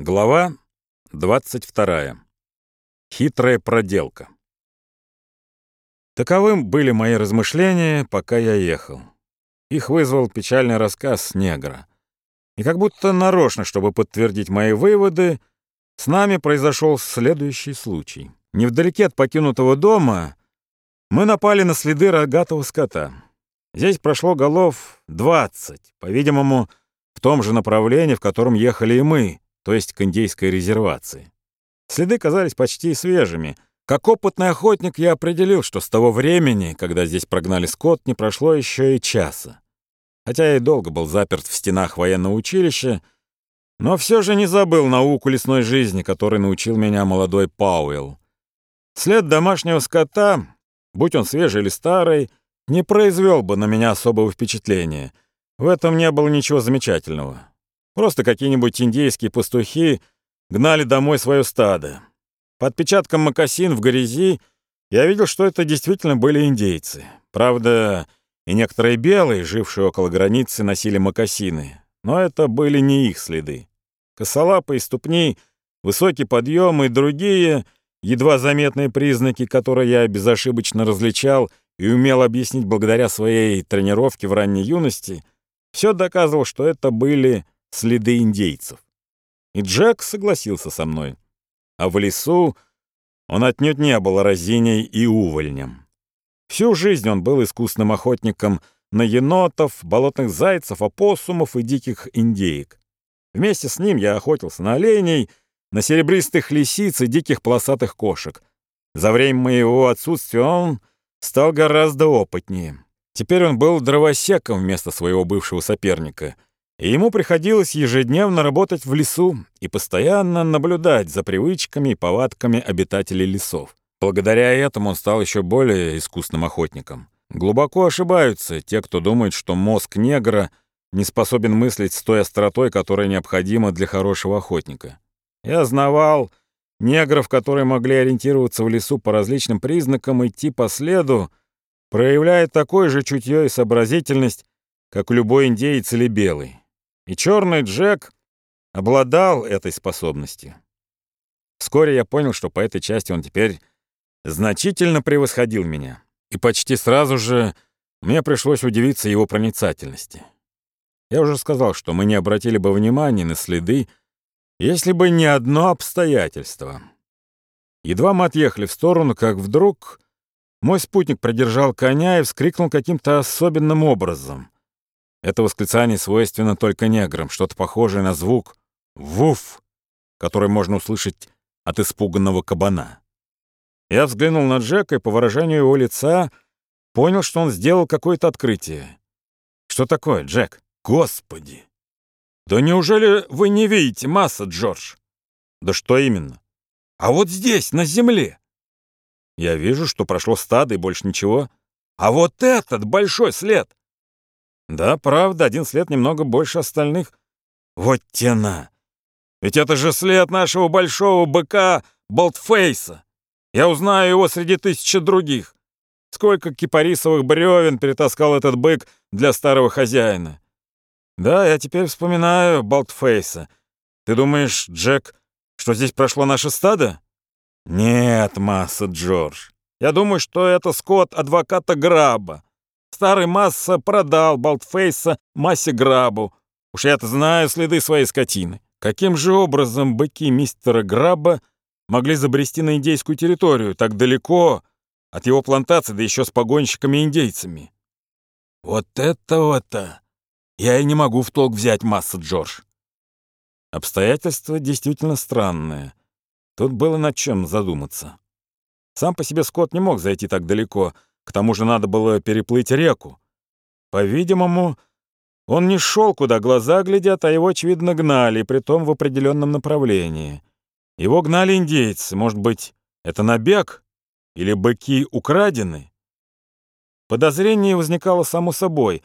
Глава 22. Хитрая проделка. Таковым были мои размышления, пока я ехал. Их вызвал печальный рассказ негра. И как будто нарочно, чтобы подтвердить мои выводы, с нами произошел следующий случай. Невдалеке от покинутого дома мы напали на следы рогатого скота. Здесь прошло голов 20, по-видимому, в том же направлении, в котором ехали и мы — то есть к индейской резервации. Следы казались почти свежими. Как опытный охотник я определил, что с того времени, когда здесь прогнали скот, не прошло еще и часа. Хотя я и долго был заперт в стенах военного училища, но все же не забыл науку лесной жизни, которой научил меня молодой Пауэлл. След домашнего скота, будь он свежий или старый, не произвел бы на меня особого впечатления. В этом не было ничего замечательного. Просто какие-нибудь индейские пастухи гнали домой свое стадо. По отпечаткам мокасин в грязи я видел, что это действительно были индейцы. Правда, и некоторые белые, жившие около границы, носили мокасины. Но это были не их следы. Косолапы и ступни, высокий подъем и другие едва заметные признаки, которые я безошибочно различал и умел объяснить благодаря своей тренировке в ранней юности, все доказывал, что это были следы индейцев. И Джек согласился со мной. А в лесу он отнюдь не был разиней и увольнем. Всю жизнь он был искусным охотником на енотов, болотных зайцев, опоссумов и диких индеек. Вместе с ним я охотился на оленей, на серебристых лисиц и диких полосатых кошек. За время моего отсутствия он стал гораздо опытнее. Теперь он был дровосеком вместо своего бывшего соперника — и ему приходилось ежедневно работать в лесу и постоянно наблюдать за привычками и повадками обитателей лесов. Благодаря этому он стал еще более искусным охотником. Глубоко ошибаются те, кто думает, что мозг негра не способен мыслить с той остротой, которая необходима для хорошего охотника. Я знавал негров, которые могли ориентироваться в лесу по различным признакам, идти по следу, проявляя такое же чутье и сообразительность, как любой индеец или белый. И черный Джек обладал этой способностью. Вскоре я понял, что по этой части он теперь значительно превосходил меня. И почти сразу же мне пришлось удивиться его проницательности. Я уже сказал, что мы не обратили бы внимания на следы, если бы не одно обстоятельство. Едва мы отъехали в сторону, как вдруг мой спутник продержал коня и вскрикнул каким-то особенным образом — это восклицание свойственно только неграм, что-то похожее на звук «вуф», который можно услышать от испуганного кабана. Я взглянул на Джека и по выражению его лица понял, что он сделал какое-то открытие. «Что такое, Джек? Господи!» «Да неужели вы не видите масса, Джордж?» «Да что именно?» «А вот здесь, на земле!» «Я вижу, что прошло стадо и больше ничего». «А вот этот большой след! Да, правда, один след немного больше остальных. Вот тена! Ведь это же след нашего большого быка Болтфейса. Я узнаю его среди тысячи других. Сколько кипарисовых бревен перетаскал этот бык для старого хозяина. Да, я теперь вспоминаю Болтфейса. Ты думаешь, Джек, что здесь прошло наше стадо? Нет, масса Джордж. Я думаю, что это скот адвоката Граба. Старый Масса продал Болтфейса Массе Грабу. Уж я-то знаю следы своей скотины. Каким же образом быки мистера Граба могли забрести на индейскую территорию так далеко от его плантации, да еще с погонщиками-индейцами? Вот этого-то я и не могу в толк взять, Масса Джордж. Обстоятельства действительно странные. Тут было над чем задуматься. Сам по себе Скотт не мог зайти так далеко — к тому же надо было переплыть реку. По-видимому, он не шел, куда глаза глядят, а его, очевидно, гнали, притом в определенном направлении. Его гнали индейцы. Может быть, это набег? Или быки украдены? Подозрение возникало само собой,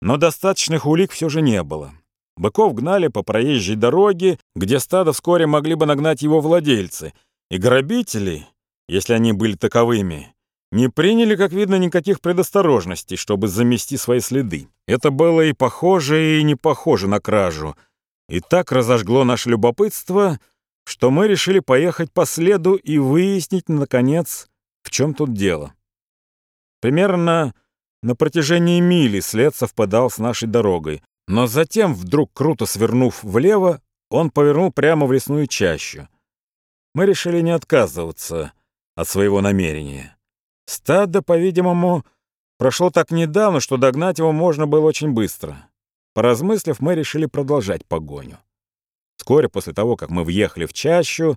но достаточных улик все же не было. Быков гнали по проезжей дороге, где стадо вскоре могли бы нагнать его владельцы, и грабители, если они были таковыми, не приняли, как видно, никаких предосторожностей, чтобы замести свои следы. Это было и похоже, и не похоже на кражу. И так разожгло наше любопытство, что мы решили поехать по следу и выяснить, наконец, в чем тут дело. Примерно на протяжении мили след совпадал с нашей дорогой, но затем, вдруг круто свернув влево, он повернул прямо в лесную чащу. Мы решили не отказываться от своего намерения. Стадо, по-видимому, прошло так недавно, что догнать его можно было очень быстро. Поразмыслив, мы решили продолжать погоню. Вскоре после того, как мы въехали в чащу,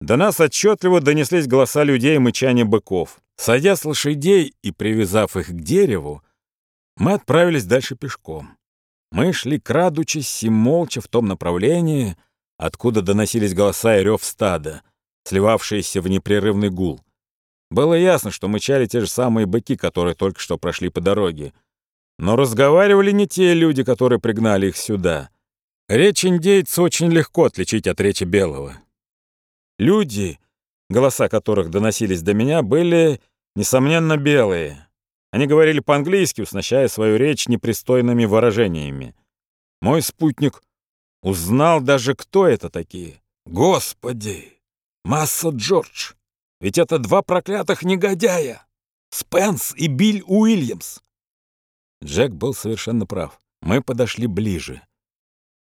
до нас отчетливо донеслись голоса людей и мычание быков. Сойдя с лошадей и привязав их к дереву, мы отправились дальше пешком. Мы шли, крадучись и молча в том направлении, откуда доносились голоса и рев стада, сливавшиеся в непрерывный гул. Было ясно, что мычали те же самые быки, которые только что прошли по дороге. Но разговаривали не те люди, которые пригнали их сюда. Речь индейца очень легко отличить от речи белого. Люди, голоса которых доносились до меня, были, несомненно, белые. Они говорили по-английски, уснащая свою речь непристойными выражениями. Мой спутник узнал даже, кто это такие. Господи! Масса Джордж! Ведь это два проклятых негодяя! Спенс и Билл Уильямс! Джек был совершенно прав. Мы подошли ближе.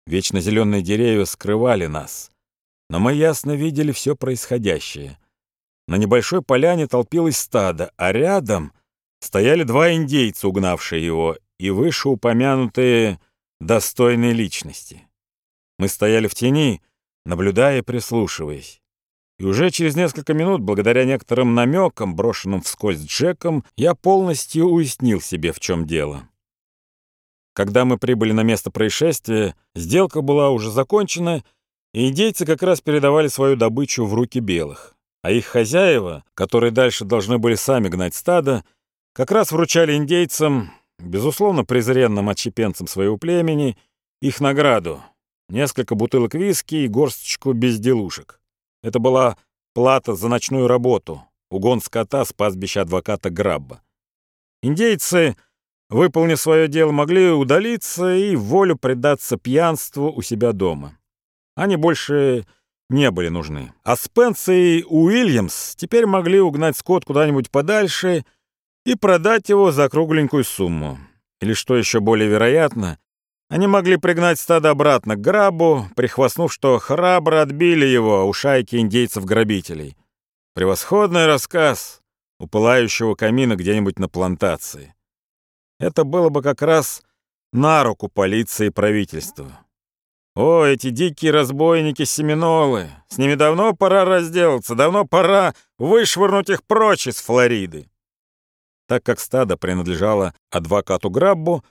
Вечно зеленые деревья скрывали нас но мы ясно видели все происходящее. На небольшой поляне толпилось стадо, а рядом стояли два индейца, угнавшие его, и вышеупомянутые достойные личности. Мы стояли в тени, наблюдая и прислушиваясь. И уже через несколько минут, благодаря некоторым намекам, брошенным вскользь Джеком, я полностью уяснил себе, в чем дело. Когда мы прибыли на место происшествия, сделка была уже закончена, и индейцы как раз передавали свою добычу в руки белых. А их хозяева, которые дальше должны были сами гнать стадо, как раз вручали индейцам, безусловно, презренным отщепенцам своего племени, их награду — несколько бутылок виски и горсточку безделушек. Это была плата за ночную работу, угон скота с пастбища адвоката Грабба. Индейцы, выполнив свое дело, могли удалиться и волю предаться пьянству у себя дома. Они больше не были нужны. А Спенс и Уильямс теперь могли угнать скот куда-нибудь подальше и продать его за кругленькую сумму. Или, что еще более вероятно, они могли пригнать стадо обратно к грабу, прихвастнув, что храбро отбили его у шайки индейцев-грабителей. Превосходный рассказ у пылающего камина где-нибудь на плантации. Это было бы как раз на руку полиции и правительству. О, эти дикие разбойники-семинолы! С ними давно пора разделаться, давно пора вышвырнуть их прочь из Флориды. Так как стадо принадлежало адвокату Граббу,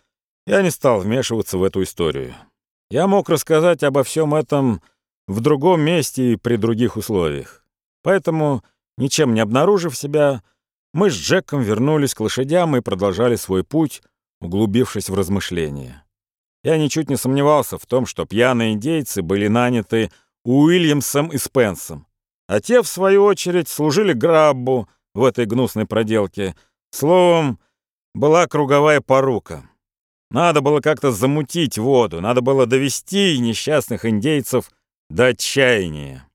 я не стал вмешиваться в эту историю. Я мог рассказать обо всем этом в другом месте и при других условиях. Поэтому, ничем не обнаружив себя, мы с Джеком вернулись к лошадям и продолжали свой путь, углубившись в размышления. Я ничуть не сомневался в том, что пьяные индейцы были наняты Уильямсом и Спенсом, а те, в свою очередь, служили Граббу в этой гнусной проделке. Словом, была круговая порука. Надо было как-то замутить воду, надо было довести несчастных индейцев до отчаяния.